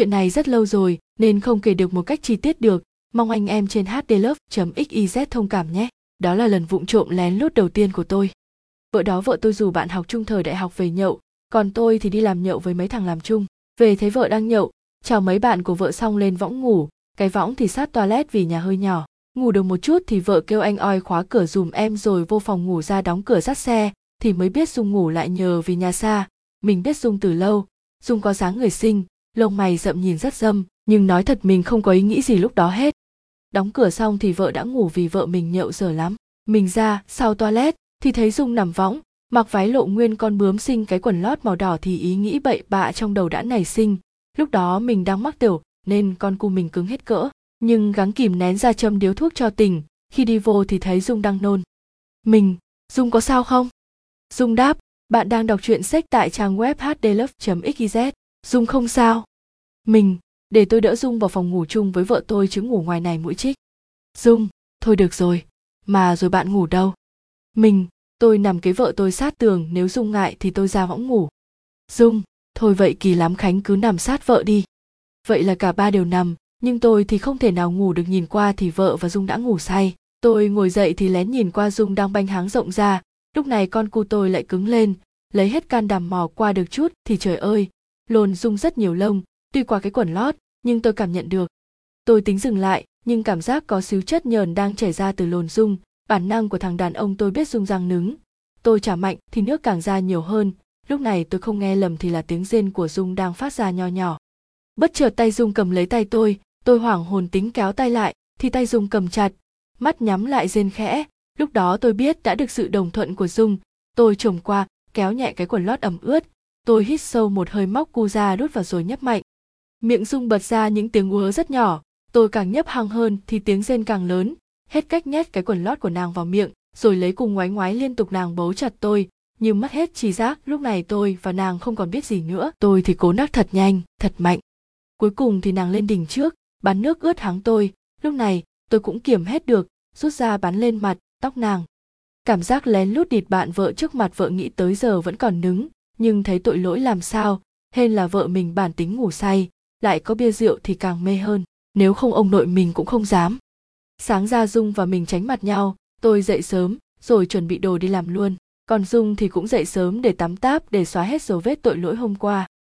chuyện này rất lâu rồi, nên không kể được một cách chi tiết được. Mong anh em trên hdlove.xyz thông cảm nhé. Đó là lần vụng trộm lén lút đầu tiên của tôi. Vợ đó vợ tôi dù bạn học chung thời đại học về nhậu, còn tôi thì đi làm nhậu với mấy thằng làm chung. Về thấy vợ đang nhậu, chào mấy bạn của vợ xong lên võng ngủ. Cái võng thì sát toilet vì nhà hơi nhỏ. Ngủ được một chút thì vợ kêu anh oi khóa cửa dùm em rồi vô phòng ngủ ra đóng cửa dắt xe, thì mới biết dung ngủ lại nhờ vì nhà xa. Mình biết dung từ lâu. Dung có dáng người xinh lông mày rậm nhìn rất dâm, nhưng nói thật mình không có ý nghĩ gì lúc đó hết. Đóng cửa xong thì vợ đã ngủ vì vợ mình nhậu giờ lắm. Mình ra, sau toilet, thì thấy dung nằm võng, mặc váy lộ nguyên con bướm sinh cái quần lót màu đỏ thì ý nghĩ bậy bạ trong đầu đã nảy sinh. Lúc đó mình đang mắc tiểu, nên con cu mình cứng hết cỡ, nhưng gắng kìm nén ra châm điếu thuốc cho tỉnh. Khi đi vô thì thấy dung đang nôn. Mình, dung có sao không? Dung đáp, bạn đang đọc truyện sách tại trang web hdlove xyz dung không sao. Mình, để tôi đỡ dung vào phòng ngủ chung với vợ tôi chứ ngủ ngoài này mũi chích. Dung, thôi được rồi, mà rồi bạn ngủ đâu? Mình, tôi nằm kế vợ tôi sát tường, nếu dung ngại thì tôi ra võng ngủ. Dung, thôi vậy kỳ lắm khánh, cứ nằm sát vợ đi. Vậy là cả ba đều nằm, nhưng tôi thì không thể nào ngủ được nhìn qua thì vợ và dung đã ngủ say. Tôi ngồi dậy thì lén nhìn qua dung đang banh háng rộng ra. Lúc này con cu tôi lại cứng lên, lấy hết can đảm mò qua được chút thì trời ơi lồn dung rất nhiều lông, tuy qua cái quần lót, nhưng tôi cảm nhận được. Tôi tính dừng lại, nhưng cảm giác có xíu chất nhờn đang chảy ra từ lồn dung bản năng của thằng đàn ông tôi biết dung răng nứng. Tôi trả mạnh, thì nước càng ra nhiều hơn. Lúc này tôi không nghe lầm thì là tiếng rên của dung đang phát ra nho nhỏ. Bất chợt tay dung cầm lấy tay tôi tôi hoảng hồn tính kéo tay lại, thì tay dung cầm chặt. Mắt nhắm lại rên khẽ. Lúc đó tôi biết đã được sự đồng thuận của dung tôi trồm qua, kéo nhẹ cái quần lót ẩm ướt tôi hít sâu một hơi móc cu ra đút vào rồi nhấp mạnh. Miệng dung bật ra những tiếng úa rất nhỏ. Tôi càng nhấp hăng hơn thì tiếng rên càng lớn. Hết cách nhét cái quần lót của nàng vào miệng, rồi lấy cùng ngoái ngoái liên tục nàng bấu chặt tôi. Như mất hết trí giác, lúc này tôi và nàng không còn biết gì nữa. Tôi thì cố nắc thật nhanh, thật mạnh. Cuối cùng thì nàng lên đỉnh trước bắn nước ướt háng tôi. Lúc này, tôi cũng kiểm hết được, rút ra bắn lên mặt, tóc nàng. Cảm giác lén lút địt bạn vợ trước mặt vợ nghĩ tới giờ vẫn còn nứng nhưng thấy tội lỗi làm sao, hên là vợ mình bản tính ngủ say, lại có bia rượu thì càng mê hơn. Nếu không ông nội mình cũng không dám. Sáng ra dung và mình tránh mặt nhau, tôi dậy sớm, rồi chuẩn bị đồ đi làm luôn. Còn dung thì cũng dậy sớm để tắm táp, để xóa hết dấu vết tội lỗi hôm qua.